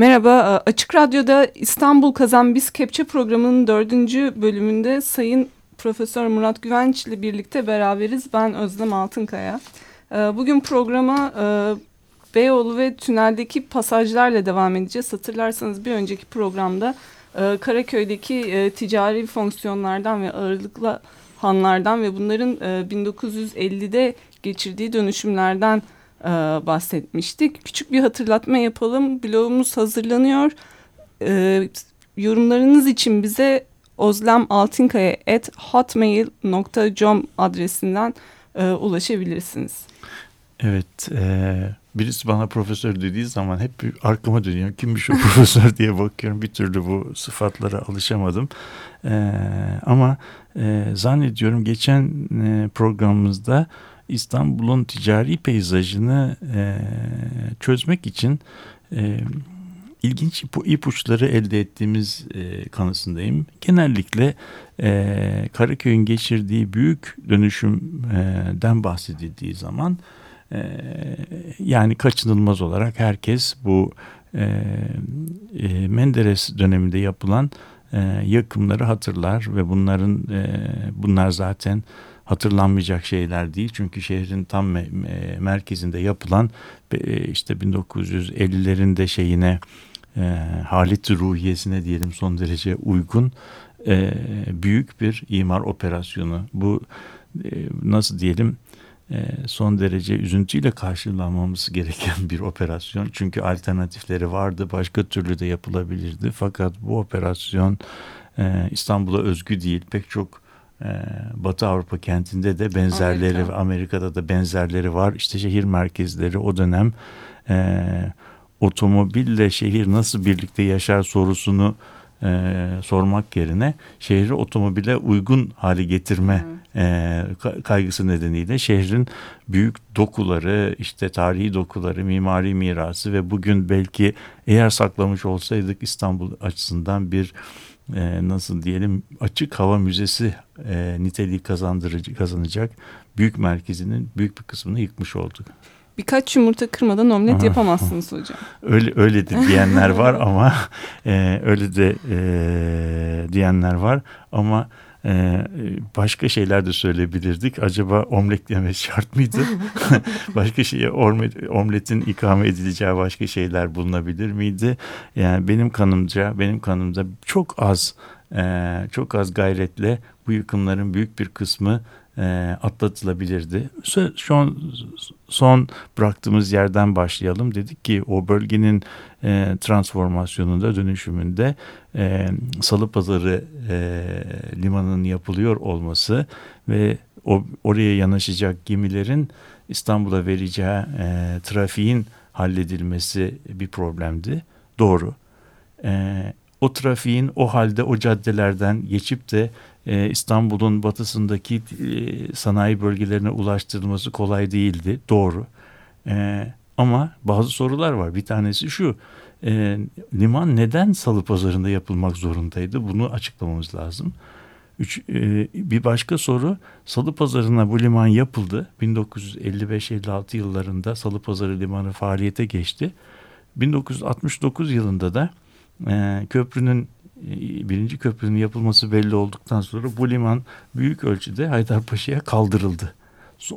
Merhaba, e, Açık Radyo'da İstanbul Kazan Biz Kepçe programının dördüncü bölümünde Sayın Profesör Murat Güvenç ile birlikte beraberiz. Ben Özlem Altınkaya. E, bugün programa e, Beyoğlu ve tüneldeki pasajlarla devam edeceğiz. Hatırlarsanız bir önceki programda Karaköy'deki ticari fonksiyonlardan ve ağırlıklı hanlardan ve bunların 1950'de geçirdiği dönüşümlerden e, bahsetmiştik. Küçük bir hatırlatma yapalım. Blogumuz hazırlanıyor. E, yorumlarınız için bize ozlemaltinkaya.hotmail.com adresinden e, ulaşabilirsiniz. Evet, e, birisi bana profesör dediği zaman hep bir arkama dönüyorum. Kimmiş o profesör diye bakıyorum. Bir türlü bu sıfatlara alışamadım. E, ama e, zannediyorum geçen e, programımızda İstanbul'un ticari peyzajını e, çözmek için e, ilginç ipuçları elde ettiğimiz e, kanısındayım. Genellikle e, Karaköy'ün geçirdiği büyük dönüşümden bahsedildiği zaman e, yani kaçınılmaz olarak herkes bu e, e, Menderes döneminde yapılan e, yakımları hatırlar ve bunların e, bunlar zaten hatırlanmayacak şeyler değil. Çünkü şehrin tam me merkezinde yapılan e, işte 1950'lerinde şeyine e, halit ruhiyesine diyelim son derece uygun e, büyük bir imar operasyonu. Bu e, nasıl diyelim e, son derece üzüntüyle karşılanmamız gereken bir operasyon. Çünkü alternatifleri vardı başka türlü de yapılabilirdi. Fakat bu operasyon e, İstanbul'a özgü değil. Pek çok Batı Avrupa kentinde de benzerleri Amerika. Amerika'da da benzerleri var. İşte şehir merkezleri o dönem e, otomobille şehir nasıl birlikte yaşar sorusunu e, sormak yerine şehri otomobile uygun hale getirme e, kaygısı nedeniyle şehrin büyük dokuları, işte tarihi dokuları, mimari mirası ve bugün belki eğer saklamış olsaydık İstanbul açısından bir e, nasıl diyelim açık hava müzesi e, niteliği kazandırıcı kazanacak büyük merkezinin büyük bir kısmını yıkmış olduk. Birkaç yumurta kırmadan omlet yapamazsınız hocam. Öyle öyledir diyenler var ama e, öyle de e, diyenler var ama ee, başka şeyler de söyleyebilirdik. Acaba omlet yemek şart mıydı? başka şeye omletin ikame edileceği başka şeyler bulunabilir miydi? Yani benim kanımca, benim kanımda çok az e, çok az gayretle bu yıkımların büyük bir kısmı e, atlatılabilirdi. Son, son bıraktığımız yerden başlayalım. Dedik ki o bölgenin e, transformasyonunda, dönüşümünde e, Salı Pazarı e, limanının yapılıyor olması ve o, oraya yanaşacak gemilerin İstanbul'a vereceği e, trafiğin halledilmesi bir problemdi. Doğru. E, o trafiğin o halde o caddelerden geçip de e, İstanbul'un batısındaki e, sanayi bölgelerine ulaştırılması kolay değildi. Doğru. E, ama bazı sorular var. Bir tanesi şu. Liman neden salı pazarında yapılmak zorundaydı? Bunu açıklamamız lazım. Üç, bir başka soru Salı Pazarı'na bu liman yapıldı. 1955-56 yıllarında Salı Pazarı Limanı faaliyete geçti. 1969 yılında da e, köprünün birinci köprünün yapılması belli olduktan sonra bu liman büyük ölçüde Haydarpaşa'ya kaldırıldı.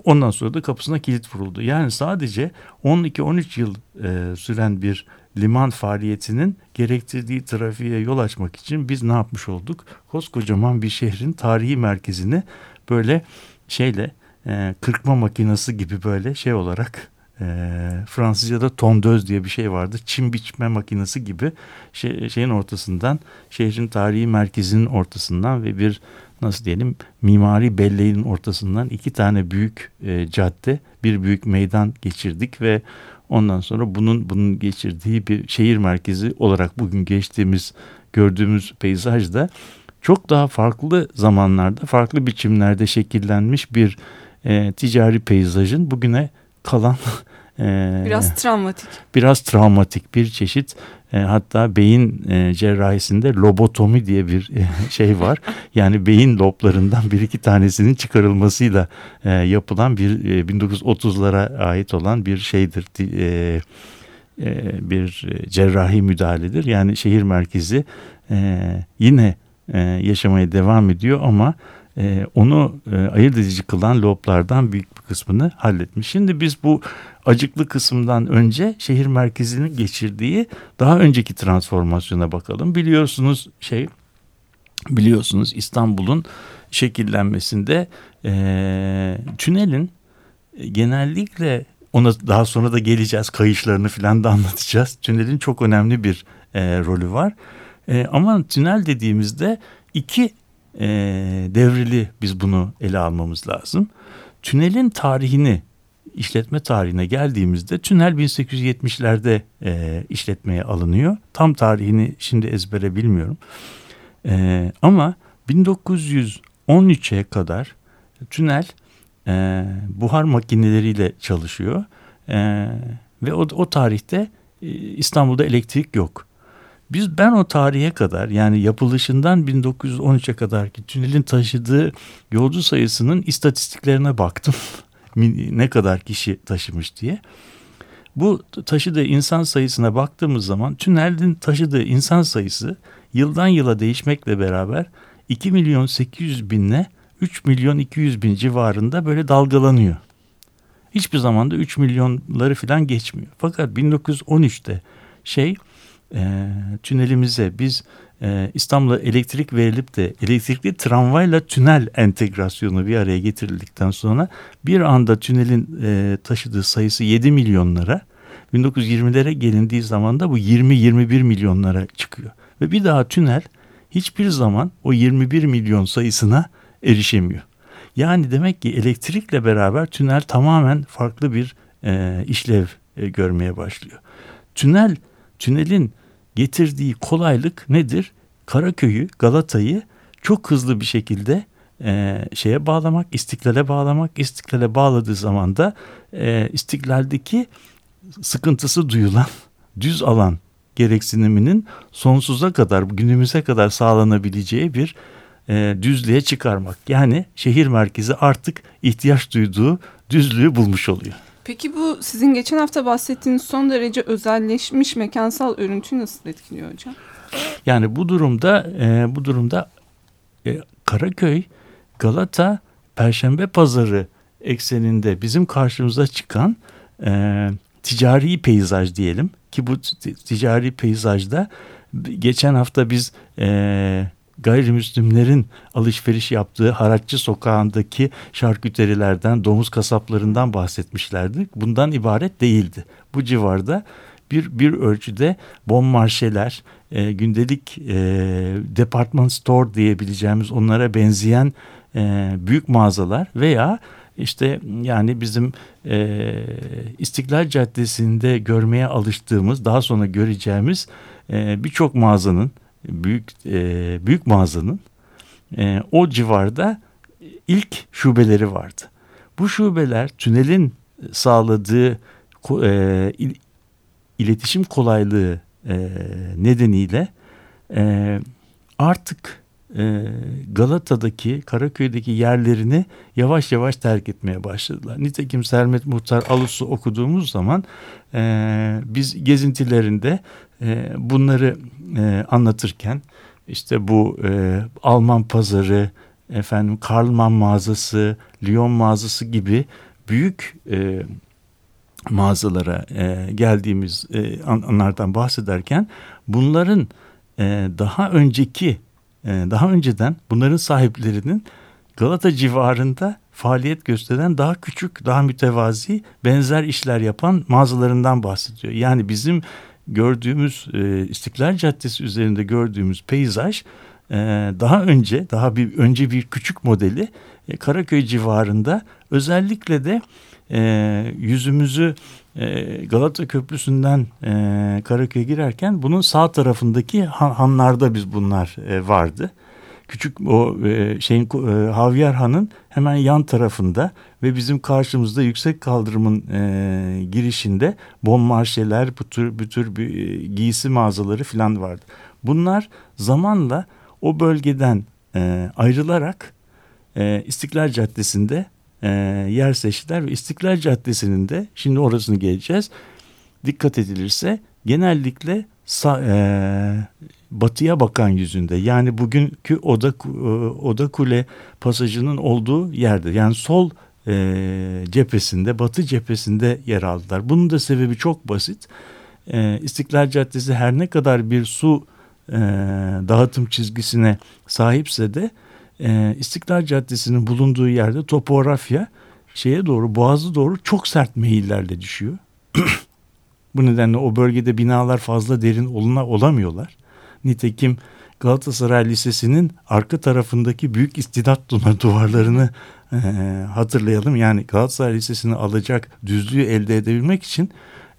Ondan sonra da kapısına kilit vuruldu. Yani sadece 12-13 yıl e, süren bir liman faaliyetinin gerektirdiği trafiğe yol açmak için biz ne yapmış olduk? Koskocaman bir şehrin tarihi merkezini böyle şeyle e, kırkma makinesi gibi böyle şey olarak e, Fransızca'da tondöz diye bir şey vardı. Çim biçme makinesi gibi şey, şeyin ortasından, şehrin tarihi merkezinin ortasından ve bir nasıl diyelim mimari belleğin ortasından iki tane büyük e, cadde, bir büyük meydan geçirdik ve ondan sonra bunun bunun geçirdiği bir şehir merkezi olarak bugün geçtiğimiz gördüğümüz peyzajda çok daha farklı zamanlarda, farklı biçimlerde şekillenmiş bir e, ticari peyzajın bugüne kalan e, biraz travmatik. Biraz travmatik bir çeşit e, hatta beyin e, cerrahisinde lobotomi diye bir e, şey var. Yani beyin loblarından bir iki tanesinin çıkarılmasıyla e, yapılan bir e, 1930'lara ait olan bir şeydir. E, e, bir cerrahi müdahaledir. Yani şehir merkezi e, yine e, yaşamaya devam ediyor ama e, onu e, ayırt edici kılan loblardan büyük bir kısmını halletmiş. Şimdi biz bu acıklı kısımdan önce şehir merkezinin geçirdiği daha önceki transformasyona bakalım. Biliyorsunuz şey biliyorsunuz İstanbul'un şekillenmesinde e, tünelin genellikle ona daha sonra da geleceğiz kayışlarını falan da anlatacağız. Tünelin çok önemli bir e, rolü var. E, ama tünel dediğimizde iki e, devrili biz bunu ele almamız lazım. Tünelin tarihini işletme tarihine geldiğimizde tünel 1870'lerde e, işletmeye alınıyor. Tam tarihini şimdi ezbere bilmiyorum. E, ama 1913'e kadar tünel e, buhar makineleriyle çalışıyor. E, ve o, o tarihte e, İstanbul'da elektrik yok. Biz ben o tarihe kadar yani yapılışından 1913'e kadar ki tünelin taşıdığı yolcu sayısının istatistiklerine baktım. ne kadar kişi taşımış diye. Bu taşıdığı insan sayısına baktığımız zaman tünelin taşıdığı insan sayısı yıldan yıla değişmekle beraber 2 milyon 800 binle 3 milyon 200 bin civarında böyle dalgalanıyor. Hiçbir zaman da 3 milyonları falan geçmiyor. Fakat 1913'te şey e, tünelimize biz e, İstanbul'a elektrik verilip de elektrikli tramvayla tünel entegrasyonu bir araya getirildikten sonra bir anda tünelin e, taşıdığı sayısı 7 milyonlara 1920'lere gelindiği zaman da bu 20-21 milyonlara çıkıyor. Ve bir daha tünel hiçbir zaman o 21 milyon sayısına erişemiyor. Yani demek ki elektrikle beraber tünel tamamen farklı bir e, işlev e, görmeye başlıyor. Tünel, tünelin getirdiği kolaylık nedir? Karaköy'ü, Galata'yı çok hızlı bir şekilde e, şeye bağlamak, istiklale bağlamak, istiklale bağladığı zaman da e, istiklaldeki sıkıntısı duyulan düz alan gereksiniminin sonsuza kadar, günümüze kadar sağlanabileceği bir e, düzlüğe çıkarmak. Yani şehir merkezi artık ihtiyaç duyduğu düzlüğü bulmuş oluyor. Peki bu sizin geçen hafta bahsettiğiniz son derece özelleşmiş mekansal örüntüyü nasıl etkiliyor hocam? Yani bu durumda e, bu durumda e, Karaköy, Galata, Perşembe Pazarı ekseninde bizim karşımıza çıkan e, ticari peyzaj diyelim ki bu ticari peyzajda geçen hafta biz e, gayrimüslimlerin alışveriş yaptığı Haratçı sokağındaki şarküterilerden, domuz kasaplarından bahsetmişlerdi. Bundan ibaret değildi. Bu civarda bir bir ölçüde bon marşeler, e, gündelik e, department store diyebileceğimiz onlara benzeyen e, büyük mağazalar veya işte yani bizim e, İstiklal Caddesi'nde görmeye alıştığımız daha sonra göreceğimiz e, birçok mağazanın büyük e, büyük mağazanın e, o civarda ilk şubeleri vardı. Bu şubeler tünelin sağladığı e, il, iletişim kolaylığı e, nedeniyle e, artık e, Galata'daki, Karaköy'deki yerlerini yavaş yavaş terk etmeye başladılar. Nitekim Sermet Muhtar Alus'u okuduğumuz zaman e, biz gezintilerinde e, bunları e, anlatırken işte bu e, Alman pazarı, efendim Karlman mağazası, Lyon mağazası gibi büyük e, mağazalara e, geldiğimiz e, anlardan bahsederken bunların e, daha önceki e, daha önceden bunların sahiplerinin Galata civarında faaliyet gösteren daha küçük, daha mütevazi benzer işler yapan mağazalarından bahsediyor. Yani bizim gördüğümüz e, İstiklal Caddesi üzerinde gördüğümüz peyzaj e, daha önce daha bir önce bir küçük modeli e, Karaköy civarında. Özellikle de e, yüzümüzü e, Galata Köprüsü'nden e, Karaköy'e girerken bunun sağ tarafındaki han, hanlarda biz bunlar e, vardı küçük o e, şeyin e, Havyar Han'ın hemen yan tarafında ve bizim karşımızda yüksek kaldırımın e, girişinde bon marşeler, bu tür, bu tür bir, e, giysi mağazaları falan vardı. Bunlar zamanla o bölgeden ayrılarak İstiklal Caddesi'nde yer seçtiler ve İstiklal Caddesi'nin de şimdi orasını geleceğiz. dikkat edilirse genellikle sa, batıya bakan yüzünde yani bugünkü Oda, e, Oda Kule pasajının olduğu yerde yani sol e, cephesinde batı cephesinde yer aldılar. Bunun da sebebi çok basit. E, İstiklal Caddesi her ne kadar bir su e, dağıtım çizgisine sahipse de e, İstiklal Caddesi'nin bulunduğu yerde topografya şeye doğru boğazı doğru çok sert meyillerle düşüyor. Bu nedenle o bölgede binalar fazla derin oluna olamıyorlar. Nitekim Galatasaray Lisesi'nin arka tarafındaki büyük istidat duvarlarını e, hatırlayalım. Yani Galatasaray Lisesi'ni alacak düzlüğü elde edebilmek için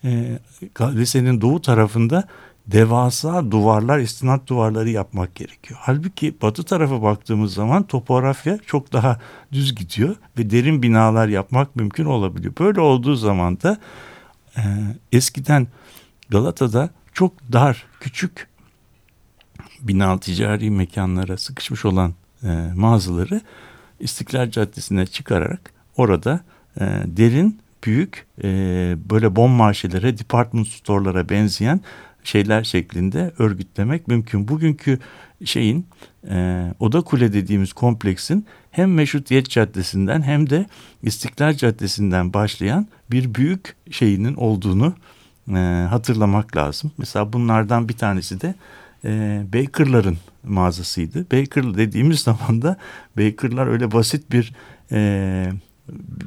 e, lisenin doğu tarafında devasa duvarlar, istinat duvarları yapmak gerekiyor. Halbuki batı tarafa baktığımız zaman topografya çok daha düz gidiyor ve derin binalar yapmak mümkün olabiliyor. Böyle olduğu zaman da e, eskiden Galata'da çok dar, küçük bina ticari mekanlara sıkışmış olan e, mağazaları İstiklal Caddesi'ne çıkararak orada e, derin, büyük e, böyle bon marşelere, department store'lara benzeyen şeyler şeklinde örgütlemek mümkün. Bugünkü şeyin e, Oda Kule dediğimiz kompleksin hem Meşrutiyet Caddesi'nden hem de İstiklal Caddesi'nden başlayan bir büyük şeyinin olduğunu e, hatırlamak lazım. Mesela bunlardan bir tanesi de e, Baker'ların mağazasıydı. Baker dediğimiz zaman da Baker'lar öyle basit bir e,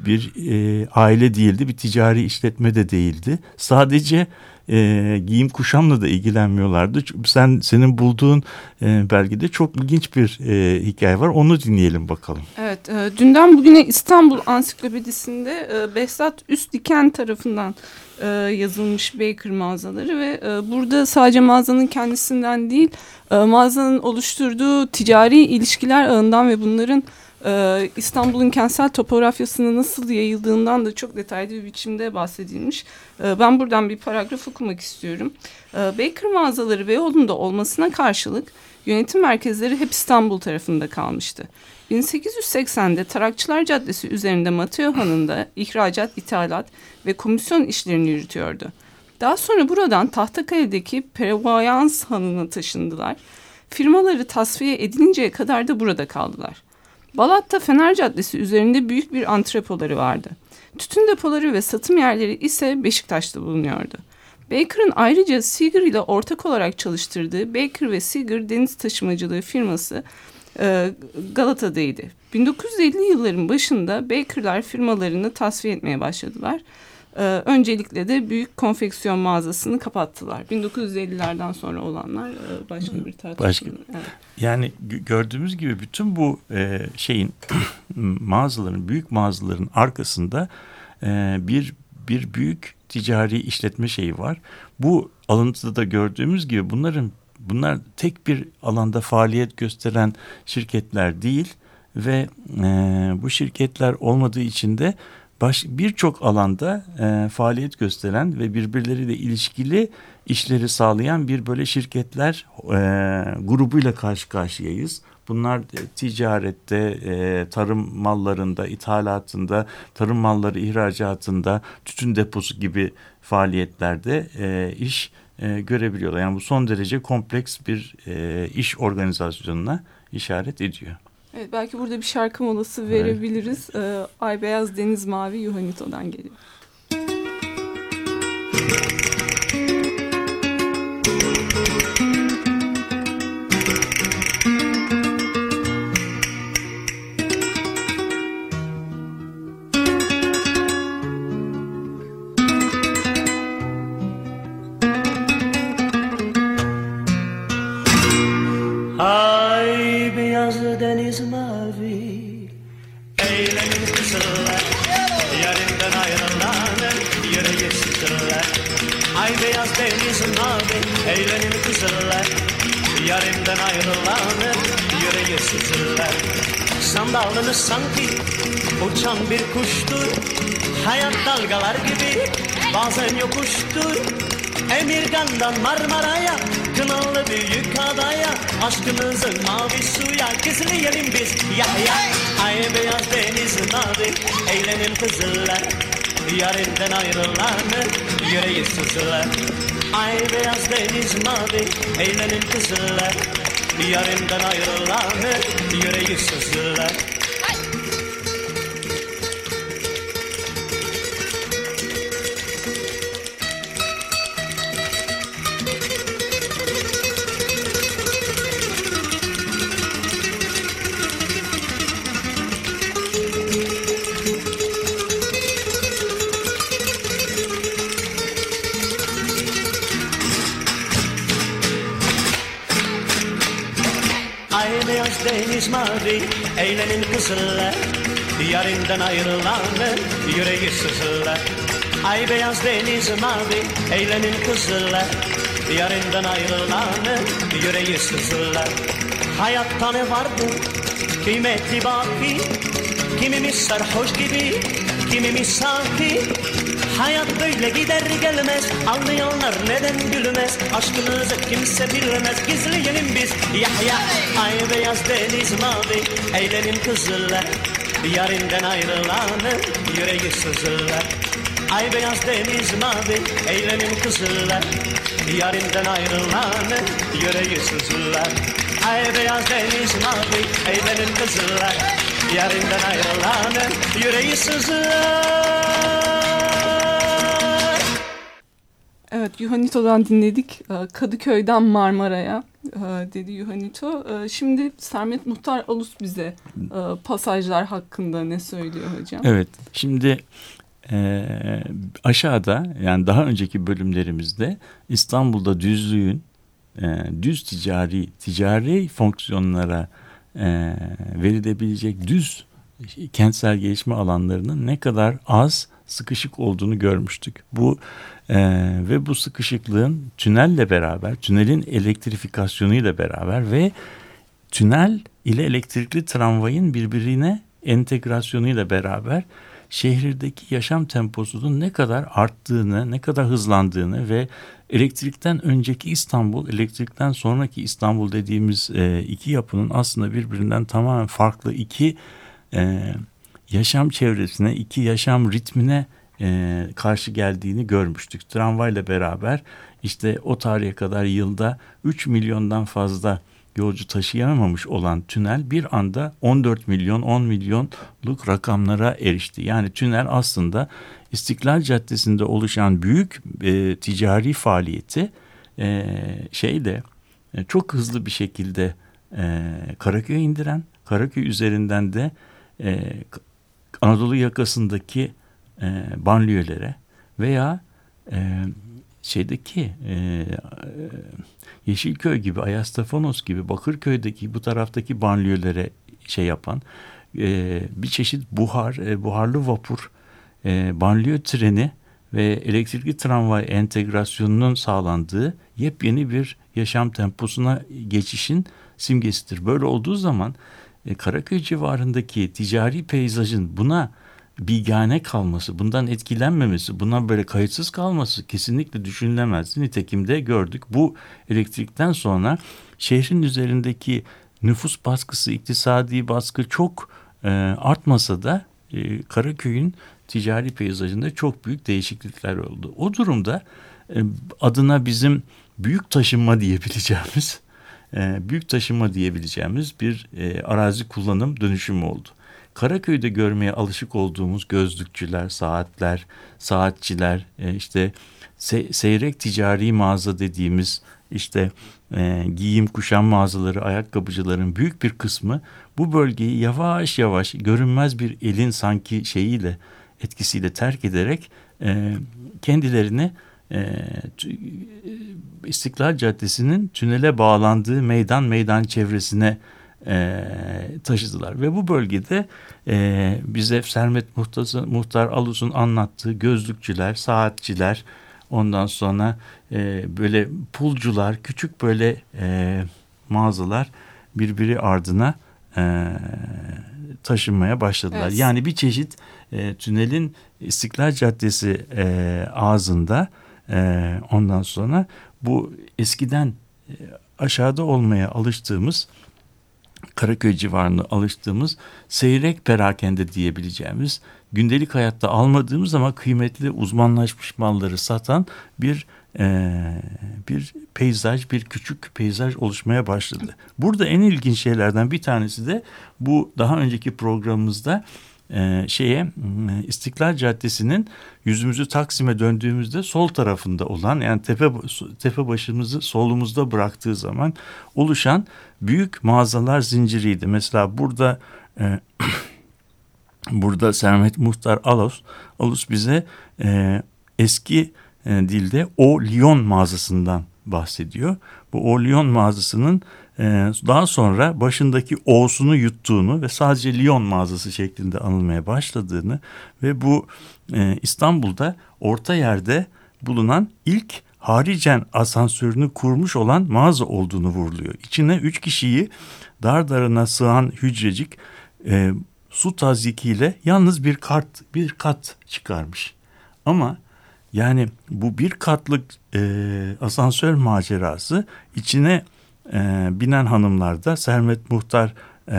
bir e, aile değildi, bir ticari işletme de değildi. Sadece e, giyim kuşamla da ilgilenmiyorlardı. Sen senin bulduğun e, belgede çok ilginç bir e, hikaye var. Onu dinleyelim bakalım. Evet, e, dünden bugüne İstanbul Ansiklopedisi'nde e, Behzat Üstdiken tarafından e, yazılmış Baker mağazaları ve e, burada sadece mağazanın kendisinden değil, e, mağazanın oluşturduğu ticari ilişkiler ağından ve bunların e, İstanbul'un kentsel topografyasını nasıl yayıldığından da çok detaylı bir biçimde bahsedilmiş. E, ben buradan bir paragraf okumak istiyorum. E, Baker mağazaları Beyoğlu'nda olmasına karşılık yönetim merkezleri hep İstanbul tarafında kalmıştı. 1880'de Tarakçılar Caddesi üzerinde Mateo Hanı'nda ihracat, ithalat ve komisyon işlerini yürütüyordu. Daha sonra buradan Tahtakale'deki Prevoyans Hanı'na taşındılar. Firmaları tasfiye edilinceye kadar da burada kaldılar. Balat'ta Fener Caddesi üzerinde büyük bir antrepoları vardı. Tütün depoları ve satım yerleri ise Beşiktaş'ta bulunuyordu. Baker'ın ayrıca Seeger ile ortak olarak çalıştırdığı Baker ve Seeger deniz taşımacılığı firması e, Galata'daydı. 1950 yılların başında Baker'lar firmalarını tasfiye etmeye başladılar. Ee, öncelikle de büyük konfeksiyon mağazasını kapattılar. 1950'lerden sonra olanlar e, başka bir tartışma. Başka. Evet. Yani gördüğümüz gibi bütün bu e, şeyin mağazaların, büyük mağazaların arkasında e, bir bir büyük ticari işletme şeyi var. Bu alıntıda da gördüğümüz gibi bunların bunlar tek bir alanda faaliyet gösteren şirketler değil ve e, bu şirketler olmadığı için de birçok alanda e, faaliyet gösteren ve birbirleriyle ilişkili işleri sağlayan bir böyle şirketler e, grubuyla karşı karşıyayız. Bunlar e, ticarette, e, tarım mallarında, ithalatında, tarım malları ihracatında, tütün deposu gibi faaliyetlerde e, iş e, görebiliyorlar. Yani bu son derece kompleks bir e, iş organizasyonuna işaret ediyor. Evet, belki burada bir şarkı molası verebiliriz. Evet. Ee, Ay Beyaz Deniz Mavi Yuhanito'dan geliyor. Sanki uçan bir kuştur. Hayat dalgalar gibi bazen yokuştur. Emirgan'dan Marmara'ya Kınalı büyük adaya Aşkımızın mavi suya Gizleyelim biz. Ya ya Ay beyaz deniz mavi Eğlenin kızılar Yarından ayrılan yüreği sızlar Ay beyaz deniz mavi eğlenin kızlar Yarından ayrılan yüreği sızlar mavi eğlenin kızlar Yarından ayrılan yüreği sızlar Ay beyaz deniz mavi eğlenin kızlar Yarından ayrılan yüreği sızlar Hayatta ne vardı kıymetli baki. Kimimiz sarhoş gibi kimimiz sakin Hayat böyle gider gelmez. Anlayanlar neden gülmez? Aşkımızı kimse bilmez. Gizleyelim biz. Yahya Ay beyaz deniz mavi. Eğlenin kızlar Yarından ayrılanı Yüreği sızlar Ay beyaz deniz mavi. Eğlenin kızlar Yarından ayrılanı Yüreği sızlar Ay beyaz deniz mavi. Eğlenin kızlar Yarından ayrılanı Yüreği sızlar Evet, Yuhanito'dan dinledik. Ee, Kadıköy'den Marmara'ya e, dedi Yuhanito. Ee, Şimdi Sermet Muhtar Alus bize e, pasajlar hakkında ne söylüyor hocam? Evet, şimdi e, aşağıda yani daha önceki bölümlerimizde İstanbul'da düzlüğün düz ticari ticari fonksiyonlara verilebilecek düz kentsel gelişme alanlarının ne kadar az sıkışık olduğunu görmüştük. Bu e, ve bu sıkışıklığın tünelle beraber, tünelin elektrifikasyonuyla beraber ve tünel ile elektrikli tramvayın birbirine entegrasyonuyla beraber şehirdeki yaşam temposunun ne kadar arttığını, ne kadar hızlandığını ve elektrikten önceki İstanbul, elektrikten sonraki İstanbul dediğimiz e, iki yapının aslında birbirinden tamamen farklı iki e, yaşam çevresine, iki yaşam ritmine e, karşı geldiğini görmüştük. Tramvayla beraber işte o tarihe kadar yılda 3 milyondan fazla yolcu taşıyamamış olan tünel bir anda 14 milyon 10 milyonluk rakamlara erişti. Yani tünel aslında İstiklal Caddesi'nde oluşan büyük e, ticari faaliyeti e, şeyde e, çok hızlı bir şekilde e, Karaköy'e indiren, Karaköy üzerinden de e, Anadolu yakasındaki e, banliyölere veya e, şeydeki e, Yeşilköy gibi, Ayastafanos gibi, Bakırköy'deki bu taraftaki banliyölere şey yapan e, bir çeşit buhar, e, buharlı vapur, e, banliyö treni ve elektrikli tramvay entegrasyonunun sağlandığı yepyeni bir yaşam temposuna geçişin simgesidir. Böyle olduğu zaman e, Karaköy civarındaki ticari peyzajın buna bigane kalması, bundan etkilenmemesi, bundan böyle kayıtsız kalması kesinlikle düşünülemez. Nitekim de gördük. Bu elektrikten sonra şehrin üzerindeki nüfus baskısı, iktisadi baskı çok e, artmasa da e, Karaköy'ün ticari peyzajında çok büyük değişiklikler oldu. O durumda e, adına bizim büyük taşınma diyebileceğimiz, e, büyük taşınma diyebileceğimiz bir e, arazi kullanım dönüşümü oldu. Karaköy'de görmeye alışık olduğumuz gözlükçüler, saatler, saatçiler, e, işte se seyrek ticari mağaza dediğimiz işte e, giyim kuşam mağazaları, ayakkabıcıların büyük bir kısmı bu bölgeyi yavaş yavaş görünmez bir elin sanki şeyiyle etkisiyle terk ederek e, kendilerini İstiklal Caddesi'nin tünele bağlandığı meydan meydan çevresine e, taşıdılar. Ve bu bölgede e, bize Sermet Muhtası, Muhtar Alus'un anlattığı gözlükçüler, saatçiler, ondan sonra e, böyle pulcular, küçük böyle e, mağazalar birbiri ardına e, taşınmaya başladılar. Evet. Yani bir çeşit e, tünelin İstiklal Caddesi e, ağzında e, ondan sonra bu eskiden e, aşağıda olmaya alıştığımız Karaköy civarında alıştığımız seyrek perakende diyebileceğimiz gündelik hayatta almadığımız ama kıymetli uzmanlaşmış malları satan bir e, bir peyzaj, bir küçük peyzaj oluşmaya başladı. Burada en ilginç şeylerden bir tanesi de bu daha önceki programımızda e, şeye İstiklal Caddesi'nin yüzümüzü Taksim'e döndüğümüzde sol tarafında olan yani tepe tepe başımızı solumuzda bıraktığı zaman oluşan büyük mağazalar zinciriydi. Mesela burada e, burada Sermet Muhtar Alos Alos bize e, eski dilde O Lyon mağazasından bahsediyor. Bu O Lyon mağazasının e, daha sonra başındaki O'sunu yuttuğunu ve sadece Lyon mağazası şeklinde anılmaya başladığını ve bu e, İstanbul'da orta yerde bulunan ilk haricen asansörünü kurmuş olan mağaza olduğunu vuruluyor. İçine üç kişiyi dar darına sığan hücrecik e, su tazikiyle yalnız bir kart bir kat çıkarmış. Ama yani bu bir katlık e, asansör macerası. İçine e, binen hanımlarda Sermet Muhtar e,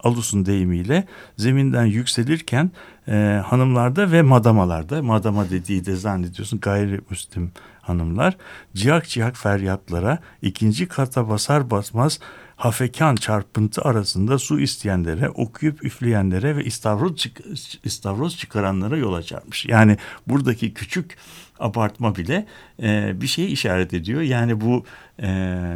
Alus'un deyimiyle zeminden yükselirken e, hanımlarda ve madamalarda madama dediği de zannediyorsun gayrimüslim hanımlar ciyak ciyak feryatlara ikinci kata basar basmaz hafekan çarpıntı arasında su isteyenlere, okuyup üfleyenlere ve istavroz, çık istavroz çıkaranlara yol açarmış. Yani buradaki küçük abartma bile e, bir şeyi işaret ediyor. Yani bu e,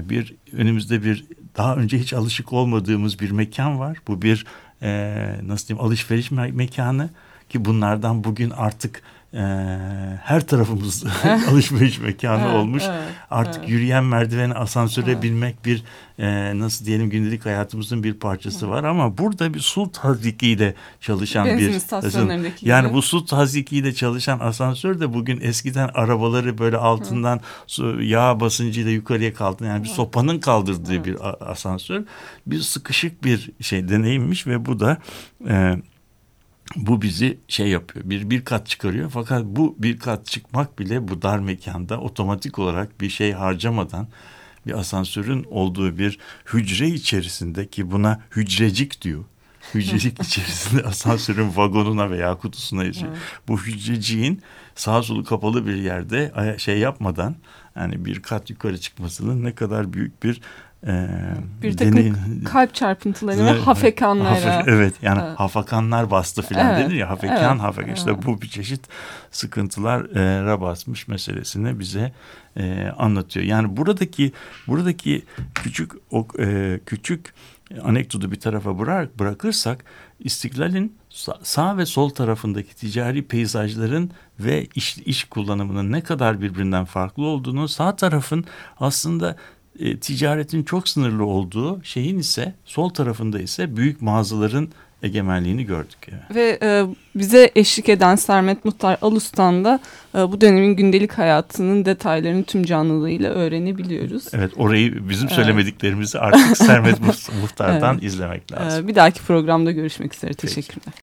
bir önümüzde bir daha önce hiç alışık olmadığımız bir mekan var. Bu bir e, nasıl diyeyim alışveriş me mekanı ki bunlardan bugün artık e, her tarafımız alışveriş mekanı evet, olmuş. Evet, Artık evet. yürüyen merdiveni asansöre evet. binmek bir e, nasıl diyelim gündelik hayatımızın bir parçası evet. var ama burada bir su tazikiyle çalışan Benzin bir yani bu su tazikiyle çalışan asansör de bugün eskiden arabaları böyle altından su, yağ basıncıyla yukarıya kaldı yani bir evet. sopanın kaldırdığı evet. bir asansör bir sıkışık bir şey deneyimmiş ve bu da e, bu bizi şey yapıyor bir bir kat çıkarıyor fakat bu bir kat çıkmak bile bu dar mekanda otomatik olarak bir şey harcamadan bir asansörün olduğu bir hücre içerisinde ki buna hücrecik diyor. Hücrecik içerisinde asansörün vagonuna veya kutusuna yazıyor. Evet. Bu hücreciğin sağ solu kapalı bir yerde şey yapmadan yani bir kat yukarı çıkmasının ne kadar büyük bir e, bir takım deney... kalp çarpıntıları ve hafekanlara. Hafek, evet yani evet. hafakanlar bastı filan evet. denir ya hafekan evet. hafekan işte evet. bu bir çeşit sıkıntılara basmış meselesini bize e, anlatıyor. Yani buradaki buradaki küçük o, e, küçük anekdotu bir tarafa bırak, bırakırsak İstiklal'in sağ ve sol tarafındaki ticari peyzajların ve iş, iş kullanımının ne kadar birbirinden farklı olduğunu sağ tarafın aslında e, ticaretin çok sınırlı olduğu şeyin ise sol tarafında ise büyük mağazaların egemenliğini gördük. Yani. Ve e, bize eşlik eden Sermet Muhtar Alus'tan da e, bu dönemin gündelik hayatının detaylarını tüm canlılığıyla öğrenebiliyoruz. Evet orayı bizim söylemediklerimizi artık Sermet Muhtar'dan evet. izlemek lazım. E, bir dahaki programda görüşmek üzere. Teşekkürler.